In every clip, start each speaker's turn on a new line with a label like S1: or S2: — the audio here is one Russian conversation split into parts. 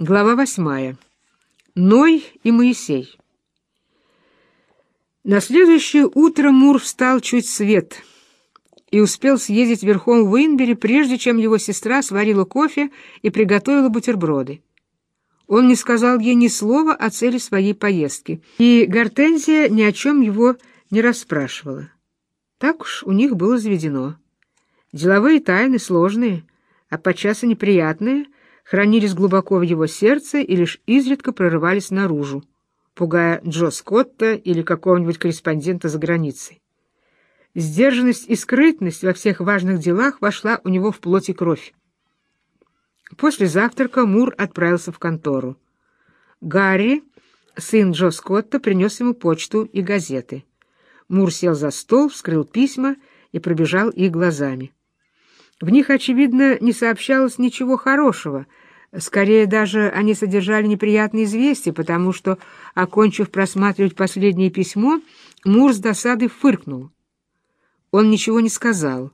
S1: Глава восьмая. Ной и Моисей. На следующее утро Мур встал чуть свет и успел съездить верхом в Уинбери, прежде чем его сестра сварила кофе и приготовила бутерброды. Он не сказал ей ни слова о цели своей поездки, и Гортензия ни о чем его не расспрашивала. Так уж у них было заведено. Деловые тайны сложные, а подчас и неприятные — хранились глубоко в его сердце и лишь изредка прорывались наружу, пугая Джо Скотта или какого-нибудь корреспондента за границей. Сдержанность и скрытность во всех важных делах вошла у него в плоть и кровь. После завтрака Мур отправился в контору. Гарри, сын Джо Скотта, принес ему почту и газеты. Мур сел за стол, вскрыл письма и пробежал их глазами. В них, очевидно, не сообщалось ничего хорошего. Скорее даже они содержали неприятные известия, потому что, окончив просматривать последнее письмо, Мур с досадой фыркнул. Он ничего не сказал,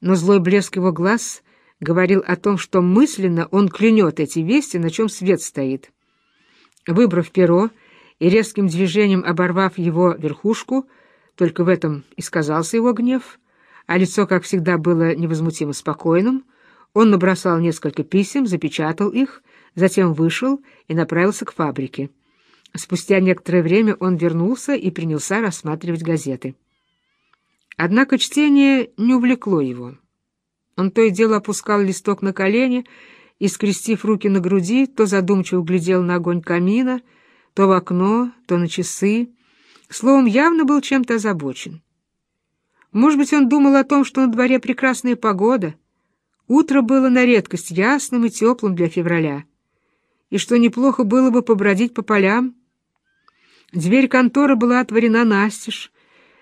S1: но злой блеск его глаз говорил о том, что мысленно он клянет эти вести, на чем свет стоит. Выбрав перо и резким движением оборвав его верхушку, только в этом и сказался его гнев — а лицо, как всегда, было невозмутимо спокойным, он набросал несколько писем, запечатал их, затем вышел и направился к фабрике. Спустя некоторое время он вернулся и принялся рассматривать газеты. Однако чтение не увлекло его. Он то и дело опускал листок на колени и, скрестив руки на груди, то задумчиво глядел на огонь камина, то в окно, то на часы. Словом, явно был чем-то озабочен. Может быть, он думал о том, что на дворе прекрасная погода. Утро было на редкость ясным и теплым для февраля. И что неплохо было бы побродить по полям. Дверь конторы была отворена настежь.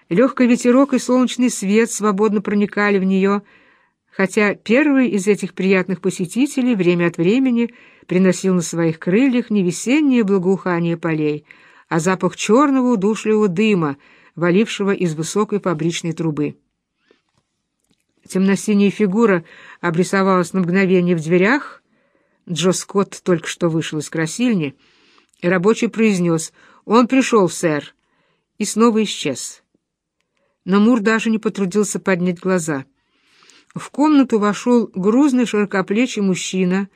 S1: Легкий ветерок и солнечный свет свободно проникали в нее, хотя первый из этих приятных посетителей время от времени приносил на своих крыльях не весеннее благоухание полей, а запах черного удушливого дыма — валившего из высокой фабричной трубы. Темно-синяя фигура обрисовалась на мгновение в дверях. Джо Скотт только что вышел из красильни, и рабочий произнес «Он пришел, сэр», и снова исчез. Но Мур даже не потрудился поднять глаза. В комнату вошел грузный широкоплечий мужчина,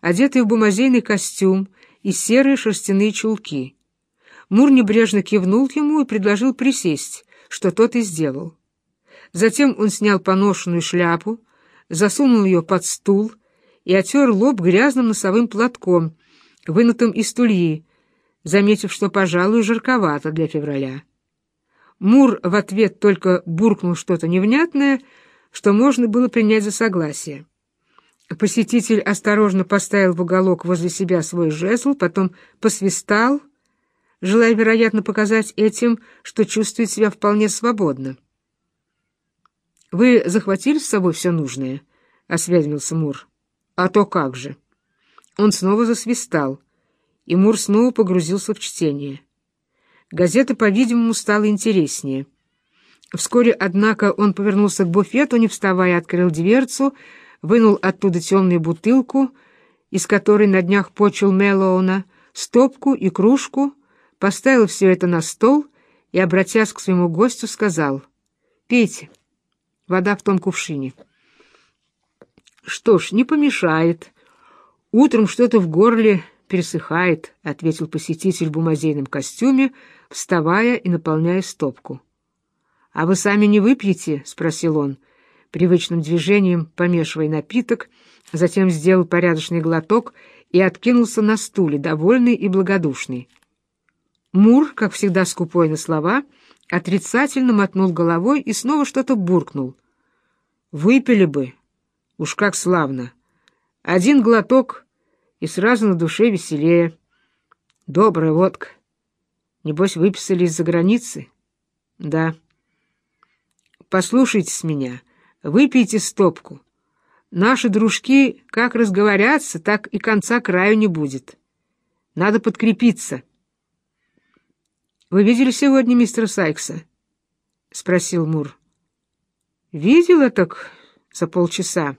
S1: одетый в бумазейный костюм и серые шерстяные чулки. Мур небрежно кивнул ему и предложил присесть, что тот и сделал. Затем он снял поношенную шляпу, засунул ее под стул и отер лоб грязным носовым платком, вынутым из тульи, заметив, что, пожалуй, жарковато для февраля. Мур в ответ только буркнул что-то невнятное, что можно было принять за согласие. Посетитель осторожно поставил в уголок возле себя свой жезл, потом посвистал — желая, вероятно, показать этим, что чувствует себя вполне свободно. «Вы захватили с собой все нужное?» — осведомился Мур. «А то как же!» Он снова засвистал, и Мур снова погрузился в чтение. Газета, по-видимому, стала интереснее. Вскоре, однако, он повернулся к буфету, не вставая, открыл дверцу, вынул оттуда темную бутылку, из которой на днях почил Мелоуна, стопку и кружку, поставил все это на стол и, обратясь к своему гостю, сказал «Пейте, вода в том кувшине». «Что ж, не помешает. Утром что-то в горле пересыхает», — ответил посетитель в бумазейном костюме, вставая и наполняя стопку. «А вы сами не выпьете?» — спросил он, привычным движением помешивая напиток, затем сделал порядочный глоток и откинулся на стуле, довольный и благодушный. Мур, как всегда скупой на слова, отрицательно мотнул головой и снова что-то буркнул. «Выпили бы. Уж как славно. Один глоток, и сразу на душе веселее. Добрая водка. Небось, выписали из-за границы? Да. Послушайте с меня, выпейте стопку. Наши дружки как разговорятся, так и конца краю не будет. Надо подкрепиться». «Вы видели сегодня мистера Сайкса?» — спросил Мур. «Видела так за полчаса».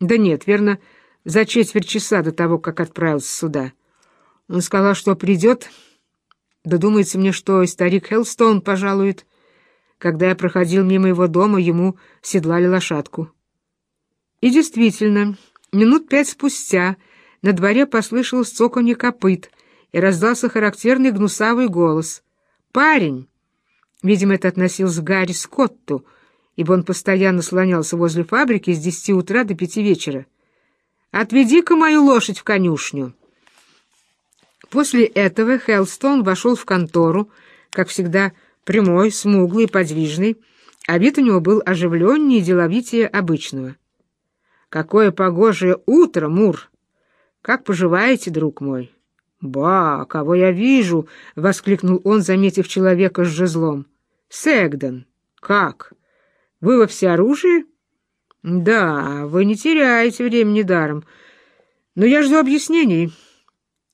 S1: «Да нет, верно, за четверть часа до того, как отправился сюда. Он сказал, что придет. Да думается мне, что и старик Хеллстоун пожалует. Когда я проходил мимо его дома, ему седлали лошадку. И действительно, минут пять спустя на дворе послышалось цоканье копыт, и раздался характерный гнусавый голос. «Парень!» Видимо, это относилось к Гарри Скотту, ибо он постоянно слонялся возле фабрики с десяти утра до пяти вечера. «Отведи-ка мою лошадь в конюшню!» После этого Хелстон вошел в контору, как всегда, прямой, смуглый, подвижный, а вид у него был оживленнее и деловитее обычного. «Какое погожее утро, Мур! Как поживаете, друг мой?» «Ба, кого я вижу!» — воскликнул он, заметив человека с жезлом. «Сегден, как? Вы во всеоружии?» «Да, вы не теряете времени даром. Но я жду объяснений.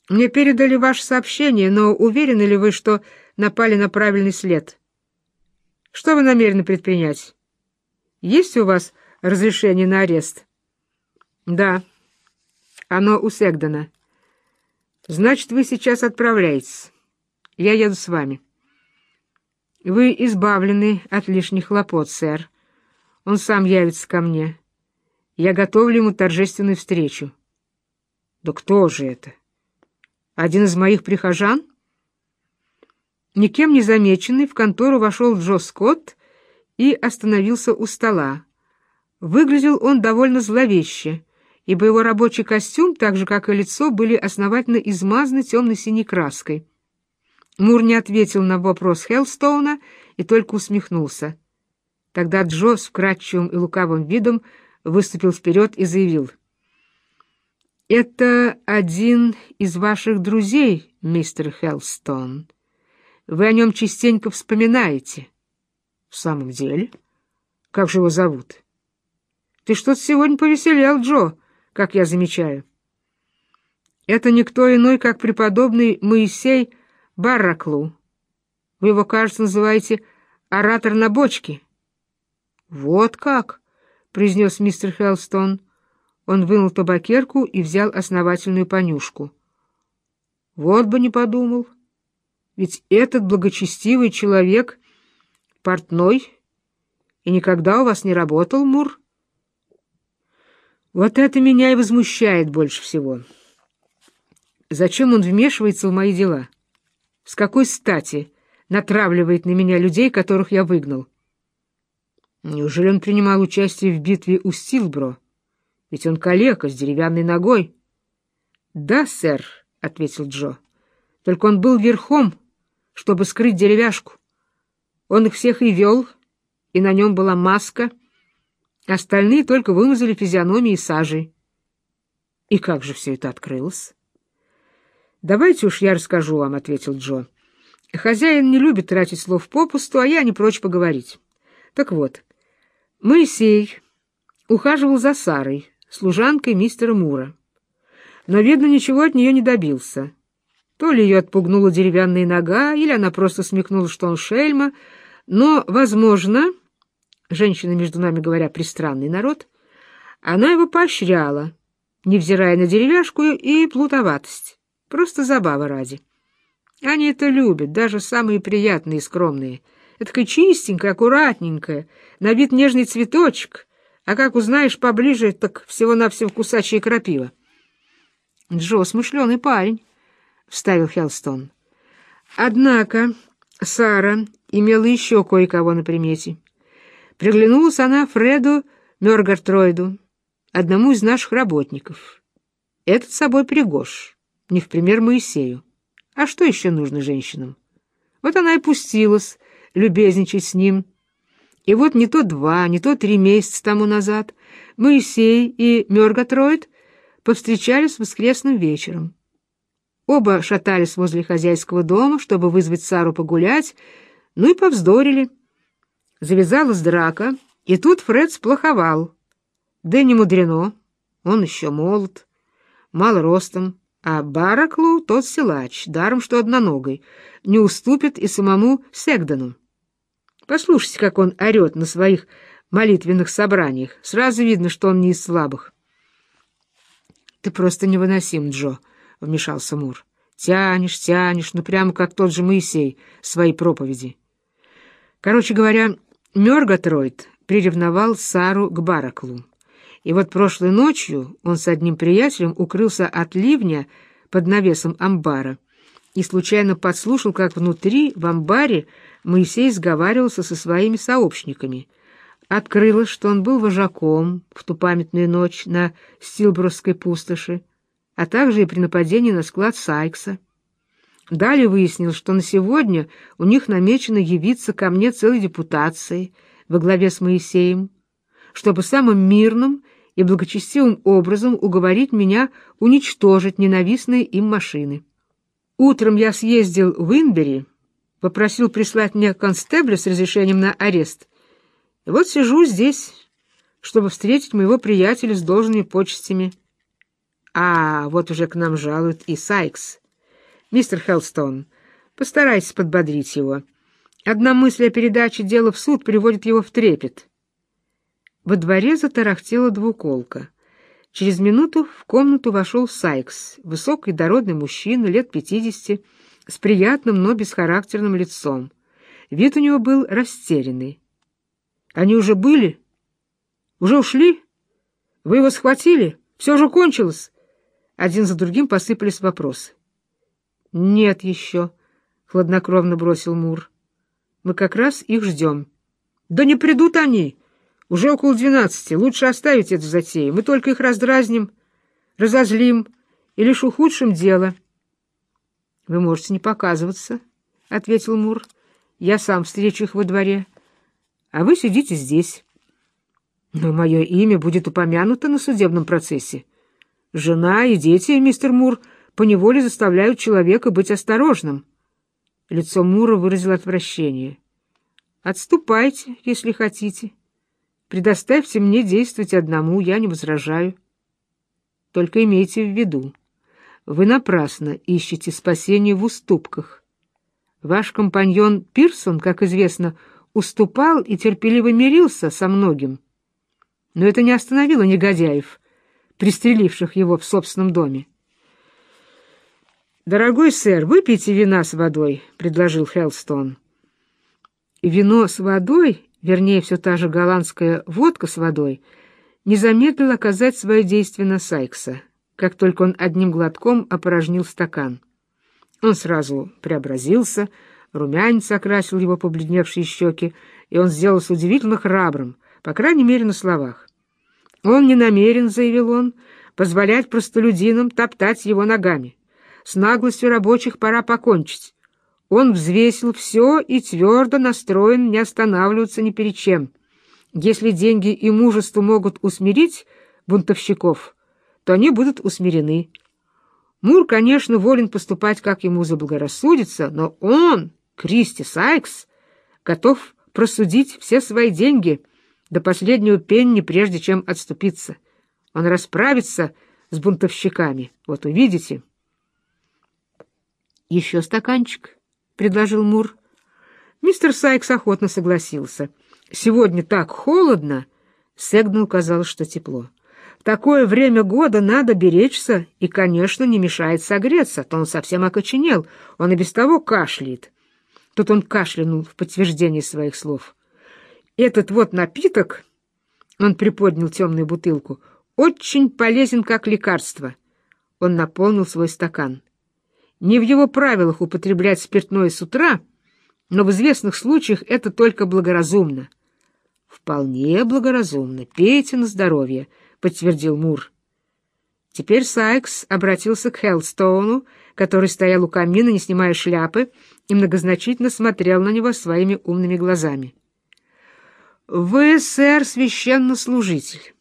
S1: Мне передали ваше сообщение, но уверены ли вы, что напали на правильный след? Что вы намерены предпринять? Есть у вас разрешение на арест?» «Да, оно у Сегдена». Значит, вы сейчас отправляетесь. Я еду с вами. Вы избавлены от лишних хлопот, сэр. Он сам явится ко мне. Я готовлю ему торжественную встречу. Да кто же это? Один из моих прихожан? Никем не замеченный в контору вошел Джо Скотт и остановился у стола. Выглядел он довольно зловеще — ибо его рабочий костюм, так же, как и лицо, были основательно измазаны темно-синей краской. Мур не ответил на вопрос Хеллстоуна и только усмехнулся. Тогда Джо с вкрадчивым и лукавым видом выступил вперед и заявил. «Это один из ваших друзей, мистер Хеллстоун. Вы о нем частенько вспоминаете». «В самом деле? Как же его зовут?» «Ты что-то сегодня повеселел, Джо», как я замечаю. Это никто иной, как преподобный Моисей Барраклу. Вы его, кажется, называете «оратор на бочке». «Вот как!» — произнес мистер Хелстон. Он вынул табакерку и взял основательную понюшку. «Вот бы не подумал. Ведь этот благочестивый человек портной и никогда у вас не работал, Мур?» Вот это меня и возмущает больше всего. Зачем он вмешивается в мои дела? С какой стати натравливает на меня людей, которых я выгнал? Неужели он принимал участие в битве у Стилбро? Ведь он калека с деревянной ногой. — Да, сэр, — ответил Джо. — Только он был верхом, чтобы скрыть деревяшку. Он их всех и вел, и на нем была маска — Остальные только вымазали физиономии сажей. И как же все это открылось? «Давайте уж я расскажу вам», — ответил Джо. «Хозяин не любит тратить слов попусту, а я не прочь поговорить. Так вот, Моисей ухаживал за Сарой, служанкой мистера Мура. Но, видно, ничего от нее не добился. То ли ее отпугнула деревянная нога, или она просто смекнула, что он шельма, но, возможно, женщина, между нами говоря, пристранный народ, она его поощряла, невзирая на деревяшку и плутоватость. Просто забава ради. Они это любят, даже самые приятные и скромные. Это чистенькая, аккуратненькая, на вид нежный цветочек, а как узнаешь поближе, так всего-навсего кусачая крапива. — Джо, смышленый парень, — вставил Хелстон. Однако Сара имела еще кое-кого на примете. Приглянулась она Фреду Мёргартроиду, одному из наших работников. Этот собой пригож, не в пример Моисею. А что еще нужно женщинам? Вот она и пустилась любезничать с ним. И вот не то два, не то три месяца тому назад Моисей и Мёргатроид повстречались воскресным вечером. Оба шатались возле хозяйского дома, чтобы вызвать Сару погулять, ну и повздорили. Завязалась драка, и тут Фред сплоховал. Да не мудрено, он еще молод, мал ростом, а Бараклу тот силач, даром что одноногой, не уступит и самому Сегдану. Послушайте, как он орет на своих молитвенных собраниях. Сразу видно, что он не из слабых. «Ты просто невыносим, Джо», — вмешался Мур. «Тянешь, тянешь, ну прямо как тот же Моисей, свои проповеди». Короче говоря, Мёргатройд приревновал Сару к Бараклу. И вот прошлой ночью он с одним приятелем укрылся от ливня под навесом амбара и случайно подслушал, как внутри, в амбаре, Моисей сговаривался со своими сообщниками. Открылось, что он был вожаком в ту памятную ночь на Стилбрусской пустоши, а также и при нападении на склад Сайкса. Далее выяснилось, что на сегодня у них намечено явиться ко мне целой депутацией во главе с Моисеем, чтобы самым мирным и благочестивым образом уговорить меня уничтожить ненавистные им машины. Утром я съездил в Инбери, попросил прислать мне констебля с разрешением на арест. И вот сижу здесь, чтобы встретить моего приятеля с должными почестями. А вот уже к нам жалует и Сайкс. Мистер Хелстон, постарайтесь подбодрить его. Одна мысль о передаче дела в суд приводит его в трепет. Во дворе затарахтела двуколка. Через минуту в комнату вошел Сайкс, высокий дородный мужчина, лет пятидесяти, с приятным, но бесхарактерным лицом. Вид у него был растерянный. «Они уже были? Уже ушли? Вы его схватили? Все же кончилось?» Один за другим посыпались вопросы. «Нет еще», — хладнокровно бросил Мур. «Мы как раз их ждем». «Да не придут они!» Уже около двенадцати. Лучше оставить эту затею. Мы только их раздразним, разозлим и лишь ухудшим дело. — Вы можете не показываться, — ответил Мур. — Я сам встречу их во дворе. А вы сидите здесь. Но мое имя будет упомянуто на судебном процессе. Жена и дети, мистер Мур, поневоле заставляют человека быть осторожным. Лицо Мура выразило отвращение. — Отступайте, если хотите. — Предоставьте мне действовать одному, я не возражаю. Только имейте в виду, вы напрасно ищете спасение в уступках. Ваш компаньон Пирсон, как известно, уступал и терпеливо мирился со многим. Но это не остановило негодяев, пристреливших его в собственном доме. «Дорогой сэр, выпейте вина с водой», — предложил Хелстон. Вино с водой вернее, все та же голландская водка с водой, не замедлил оказать свое действие на Сайкса, как только он одним глотком опорожнил стакан. Он сразу преобразился, румянец окрасил его побледневшие щеки, и он сделался удивительно храбрым, по крайней мере, на словах. Он не намерен, — заявил он, — позволять простолюдинам топтать его ногами. С наглостью рабочих пора покончить. Он взвесил все и твердо настроен не останавливаться ни перед чем. Если деньги и мужество могут усмирить бунтовщиков, то они будут усмирены. Мур, конечно, волен поступать, как ему заблагорассудится, но он, Кристи Сайкс, готов просудить все свои деньги до последнего пенни, прежде чем отступиться. Он расправится с бунтовщиками. Вот увидите. Еще стаканчик. — предложил Мур. Мистер Сайкс охотно согласился. «Сегодня так холодно!» Сегну казалось, что тепло. «В такое время года надо беречься, и, конечно, не мешает согреться, а то он совсем окоченел, он и без того кашляет». Тут он кашлянул в подтверждение своих слов. «Этот вот напиток...» — он приподнял темную бутылку — очень полезен как лекарство. Он наполнил свой стакан. Не в его правилах употреблять спиртное с утра, но в известных случаях это только благоразумно. Вполне благоразумно. Пейте на здоровье, подтвердил Мур. Теперь Сайкс обратился к Хеллстоуну, который стоял у камина, не снимая шляпы, и многозначительно смотрел на него своими умными глазами. «Вы, сэр, священнослужитель,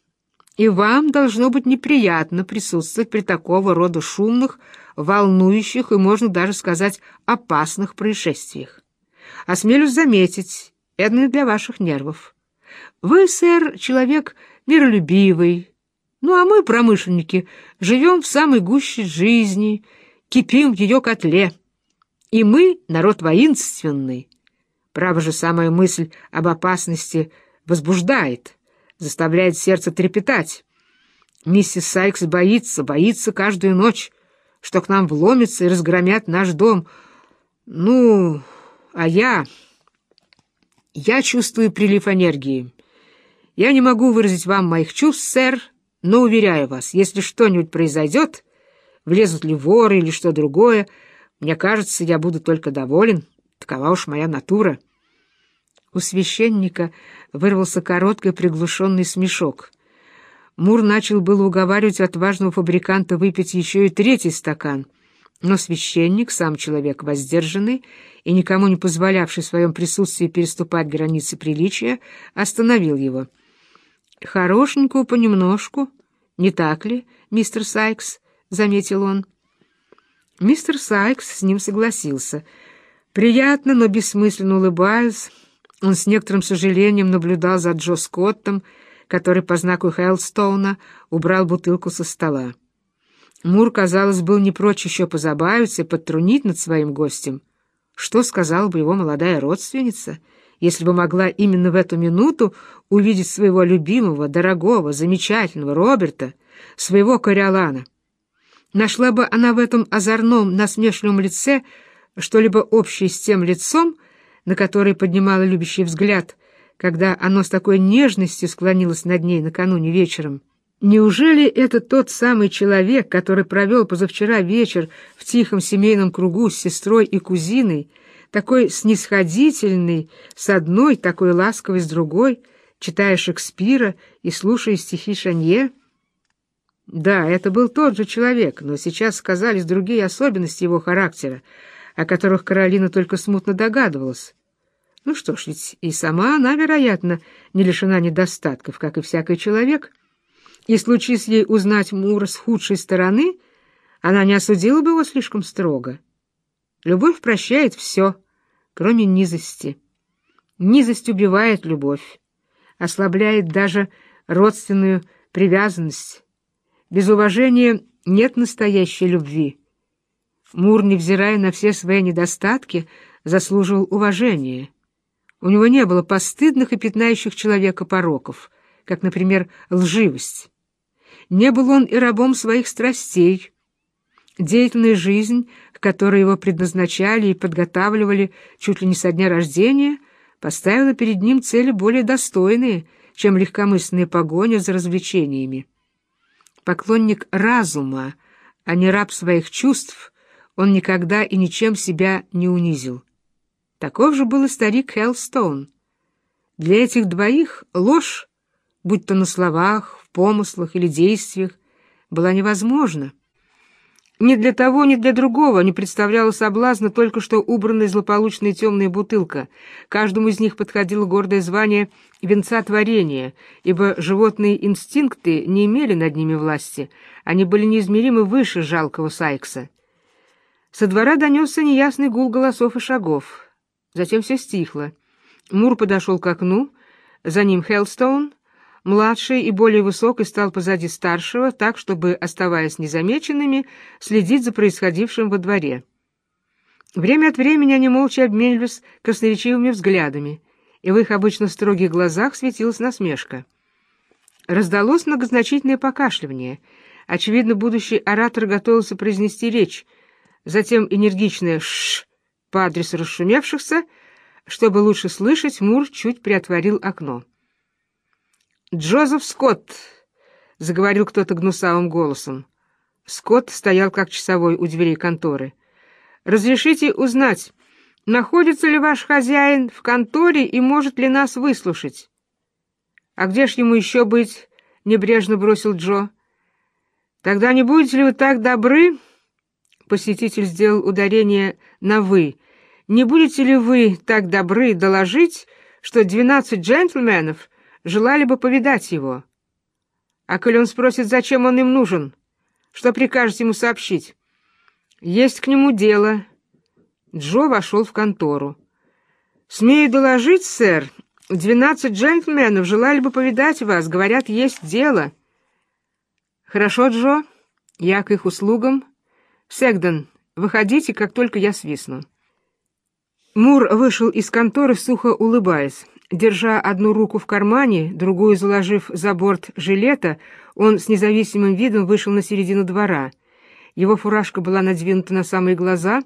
S1: и вам должно быть неприятно присутствовать при такого рода шумных, волнующих и, можно даже сказать, опасных происшествиях. Осмелюсь заметить, это не для ваших нервов. Вы, сэр, человек миролюбивый, ну а мы, промышленники, живем в самой гуще жизни, кипим в ее котле. И мы — народ воинственный. Право же, самая мысль об опасности возбуждает, заставляет сердце трепетать. Миссис Сайкс боится, боится каждую ночь, что к нам вломятся и разгромят наш дом. Ну, а я... Я чувствую прилив энергии. Я не могу выразить вам моих чувств, сэр, но уверяю вас, если что-нибудь произойдет, влезут ли воры или что другое, мне кажется, я буду только доволен. Такова уж моя натура. У священника вырвался короткий приглушенный смешок — Мур начал было уговаривать отважного фабриканта выпить еще и третий стакан, но священник, сам человек воздержанный и никому не позволявший в своем присутствии переступать границы приличия, остановил его. «Хорошенькую понемножку, не так ли, мистер Сайкс?» — заметил он. Мистер Сайкс с ним согласился. Приятно, но бессмысленно улыбаясь, он с некоторым сожалением наблюдал за Джо Скоттом, который по знаку Хеллстоуна убрал бутылку со стола. Мур, казалось, был не прочь еще позабавиться и подтрунить над своим гостем. Что сказала бы его молодая родственница, если бы могла именно в эту минуту увидеть своего любимого, дорогого, замечательного Роберта, своего Кориолана? Нашла бы она в этом озорном, насмешливом лице что-либо общее с тем лицом, на которое поднимала любящий взгляд — когда оно с такой нежностью склонилось над ней накануне вечером. Неужели это тот самый человек, который провел позавчера вечер в тихом семейном кругу с сестрой и кузиной, такой снисходительный с одной, такой ласковый с другой, читая Шекспира и слушая стихи Шанье? Да, это был тот же человек, но сейчас сказались другие особенности его характера, о которых Каролина только смутно догадывалась. Ну что ж, ведь и сама она, вероятно, не лишена недостатков, как и всякий человек. И случись ей узнать Мура с худшей стороны, она не осудила бы его слишком строго. Любовь прощает все, кроме низости. Низость убивает любовь, ослабляет даже родственную привязанность. Без уважения нет настоящей любви. Мур, невзирая на все свои недостатки, заслуживал уважения. У него не было постыдных и пятнающих человека пороков, как, например, лживость. Не был он и рабом своих страстей. Деятельная жизнь, к которой его предназначали и подготавливали чуть ли не со дня рождения, поставила перед ним цели более достойные, чем легкомысленная погоня за развлечениями. Поклонник разума, а не раб своих чувств, он никогда и ничем себя не унизил. Таков же был и старик Хеллстоун. Для этих двоих ложь, будь то на словах, в помыслах или действиях, была невозможна. Ни для того, ни для другого не представляла соблазна только что убранная злополучная темная бутылка. Каждому из них подходило гордое звание венца творения, ибо животные инстинкты не имели над ними власти, они были неизмеримо выше жалкого Сайкса. Со двора донесся неясный гул голосов и шагов. Затем все стихло. Мур подошел к окну, за ним Хеллстоун, младший и более высокий, стал позади старшего, так, чтобы, оставаясь незамеченными, следить за происходившим во дворе. Время от времени они молча обменивались красноречивыми взглядами, и в их обычно строгих глазах светилась насмешка. Раздалось многозначительное покашливание. Очевидно, будущий оратор готовился произнести речь. Затем энергичное «шш» По адресу расшумевшихся, чтобы лучше слышать, Мур чуть приотворил окно. «Джозеф Скотт!» — заговорил кто-то гнусавым голосом. Скотт стоял как часовой у дверей конторы. «Разрешите узнать, находится ли ваш хозяин в конторе и может ли нас выслушать?» «А где ж ему еще быть?» — небрежно бросил Джо. «Тогда не будете ли вы так добры?» Посетитель сделал ударение на «вы», не будете ли вы так добры доложить, что двенадцать джентльменов желали бы повидать его? А коли он спросит, зачем он им нужен, что прикажете ему сообщить? Есть к нему дело. Джо вошел в контору. «Смею доложить, сэр, двенадцать джентльменов желали бы повидать вас, говорят, есть дело». «Хорошо, Джо, я к их услугам. Сегдон, выходите, как только я свистну». Мур вышел из конторы, сухо улыбаясь. Держа одну руку в кармане, другую заложив за борт жилета, Он с независимым видом вышел на середину двора. Его фуражка была надвинута на самые глаза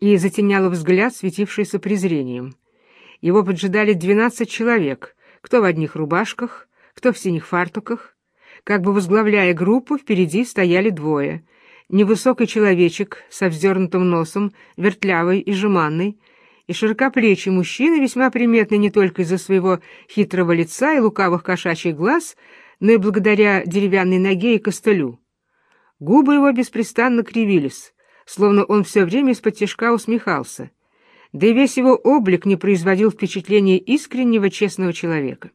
S1: и затеняла взгляд, светившийся презрением. Его поджидали двенадцать человек, кто в одних рубашках, кто в синих фартуках. Как бы возглавляя группу, впереди стояли двое. Невысокий человечек со вздернутым носом, вертлявый и жеманный, и широкоплечий мужчина, весьма приметный не только из-за своего хитрого лица и лукавых кошачьих глаз, но и благодаря деревянной ноге и костылю. Губы его беспрестанно кривились, словно он все время из-под тяжка усмехался, да и весь его облик не производил впечатления искреннего честного человека.